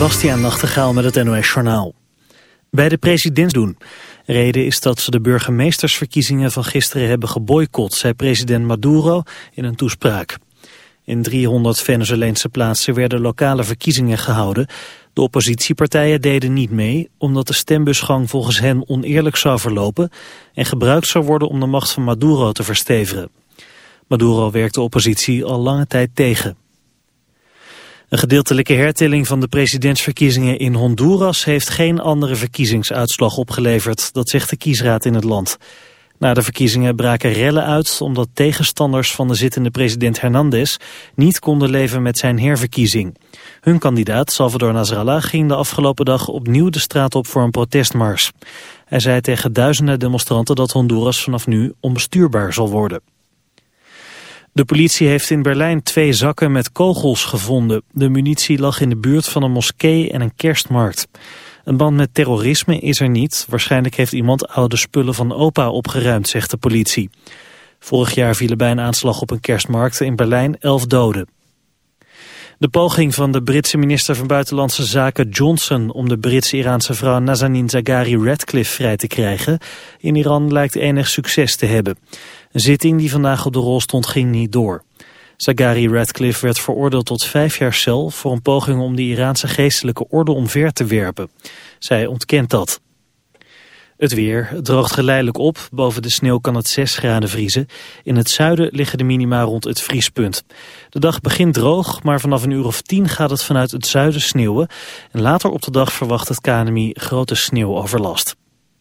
Bastiaan Nachtegaal met het NOS Journaal. Bij de president doen. Reden is dat ze de burgemeestersverkiezingen van gisteren hebben geboycott, zei president Maduro in een toespraak. In 300 Venezoleense plaatsen werden lokale verkiezingen gehouden. De oppositiepartijen deden niet mee, omdat de stembusgang volgens hen oneerlijk zou verlopen en gebruikt zou worden om de macht van Maduro te verstevigen. Maduro werkt de oppositie al lange tijd tegen. Een gedeeltelijke hertelling van de presidentsverkiezingen in Honduras heeft geen andere verkiezingsuitslag opgeleverd, dat zegt de kiesraad in het land. Na de verkiezingen braken rellen uit omdat tegenstanders van de zittende president Hernandez niet konden leven met zijn herverkiezing. Hun kandidaat, Salvador Nasrallah, ging de afgelopen dag opnieuw de straat op voor een protestmars. Hij zei tegen duizenden demonstranten dat Honduras vanaf nu onbestuurbaar zal worden. De politie heeft in Berlijn twee zakken met kogels gevonden. De munitie lag in de buurt van een moskee en een kerstmarkt. Een band met terrorisme is er niet. Waarschijnlijk heeft iemand oude spullen van opa opgeruimd, zegt de politie. Vorig jaar vielen bij een aanslag op een kerstmarkt in Berlijn elf doden. De poging van de Britse minister van Buitenlandse Zaken Johnson om de Britse-Iraanse vrouw Nazanin Zaghari Radcliffe vrij te krijgen in Iran lijkt enig succes te hebben. Een zitting die vandaag op de rol stond ging niet door. Zaghari Radcliffe werd veroordeeld tot vijf jaar cel voor een poging om de Iraanse geestelijke orde omver te werpen. Zij ontkent dat. Het weer droogt geleidelijk op. Boven de sneeuw kan het 6 graden vriezen. In het zuiden liggen de minima rond het vriespunt. De dag begint droog, maar vanaf een uur of 10 gaat het vanuit het zuiden sneeuwen. En later op de dag verwacht het KNMI grote sneeuwoverlast.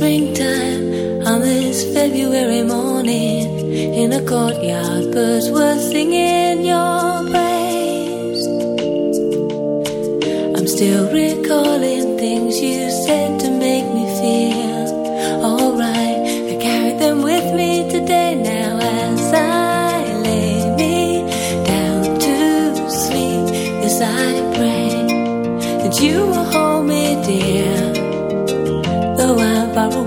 We'll February morning in the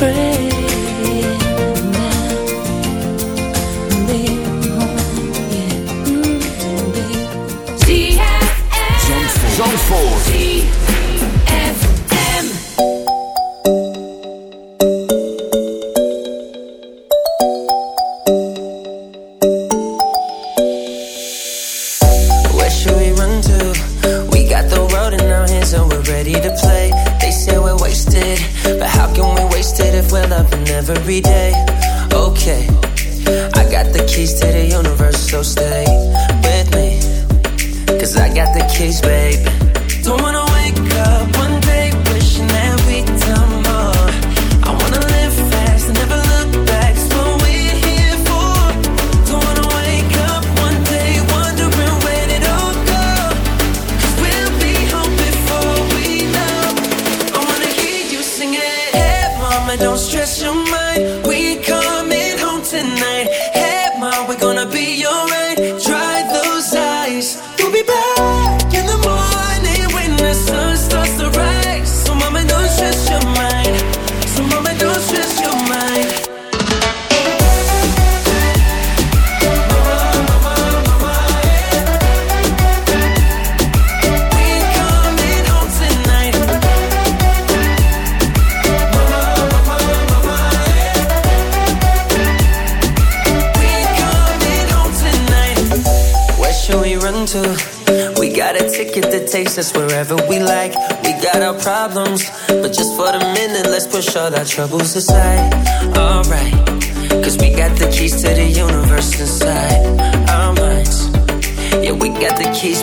the keys,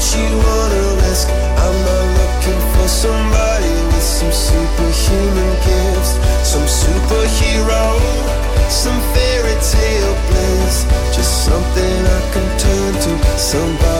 you wanna risk. I'm not looking for somebody with some superhuman gifts, some superhero, some bliss. Just something I can turn to, somebody.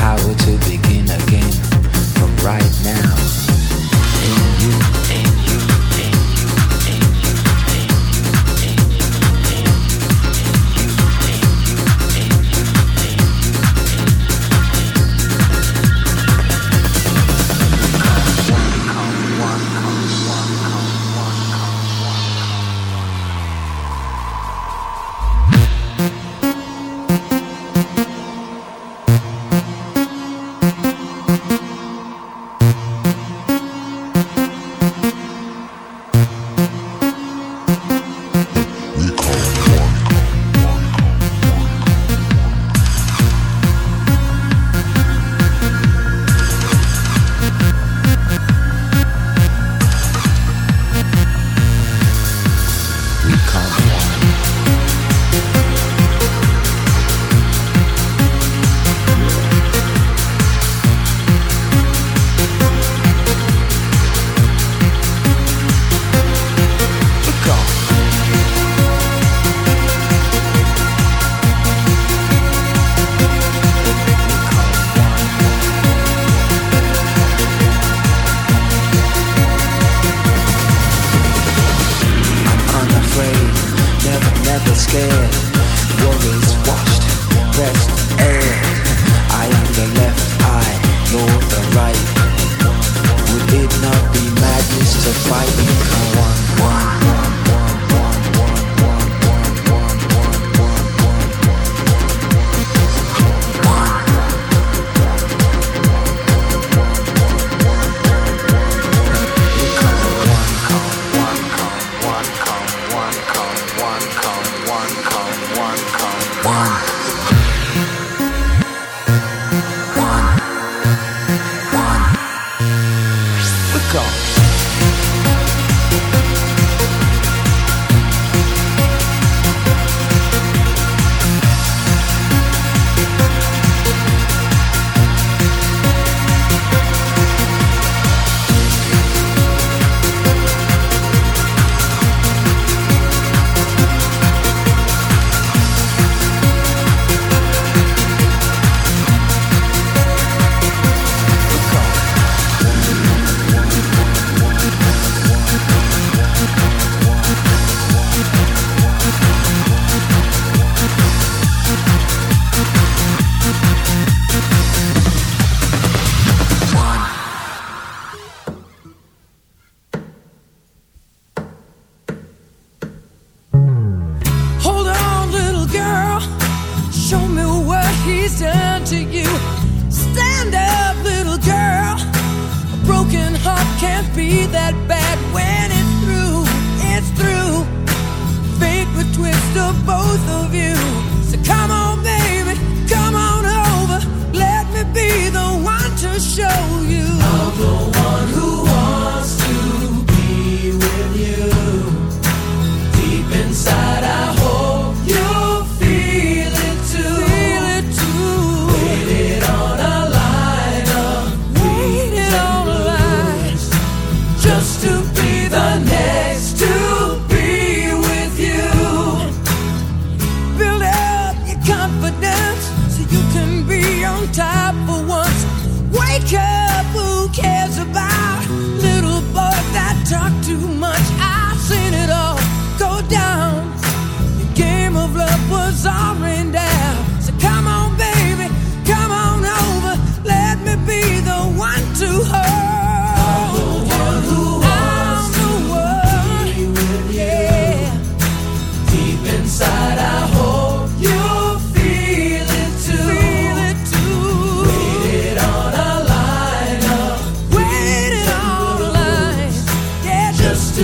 Power to begin again from right now.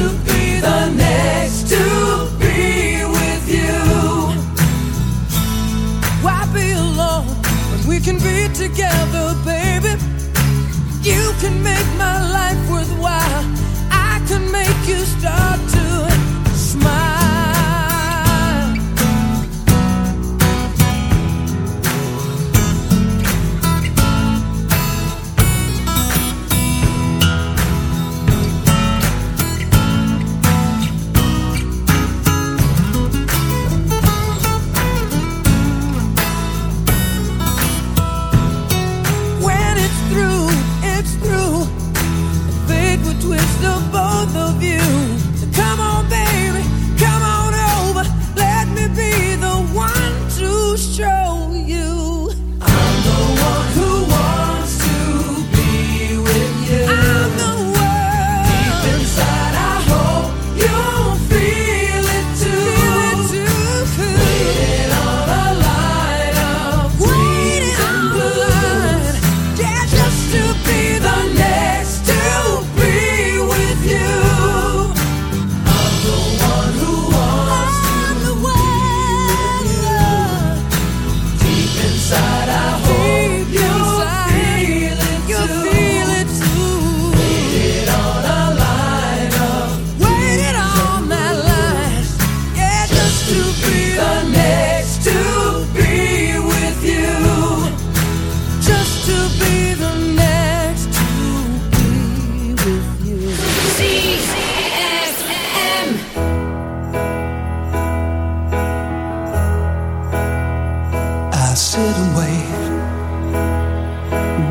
to be.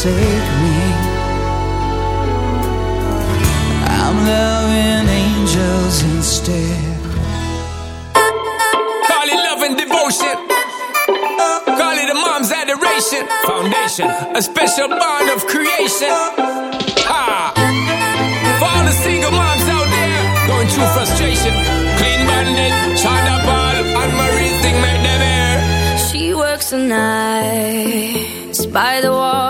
forsake me. I'm loving angels instead. Call it love and devotion. Call it a mom's adoration. Foundation, a special bond of creation. Ha. For all the single moms out there Going through frustration Clean bandit, China ball And Marie thing made them air She works the nights by the wall